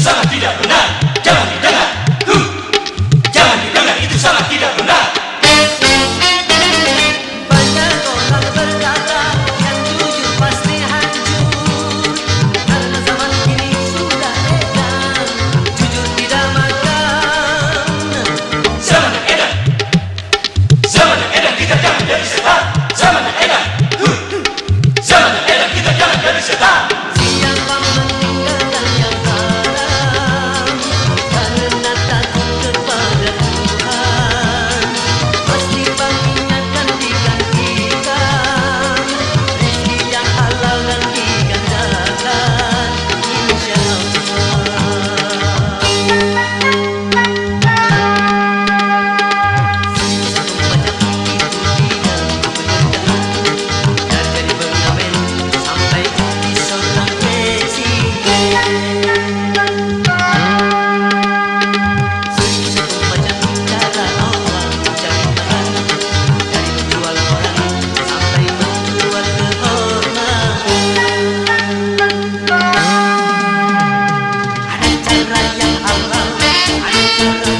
Sana pida. yang halal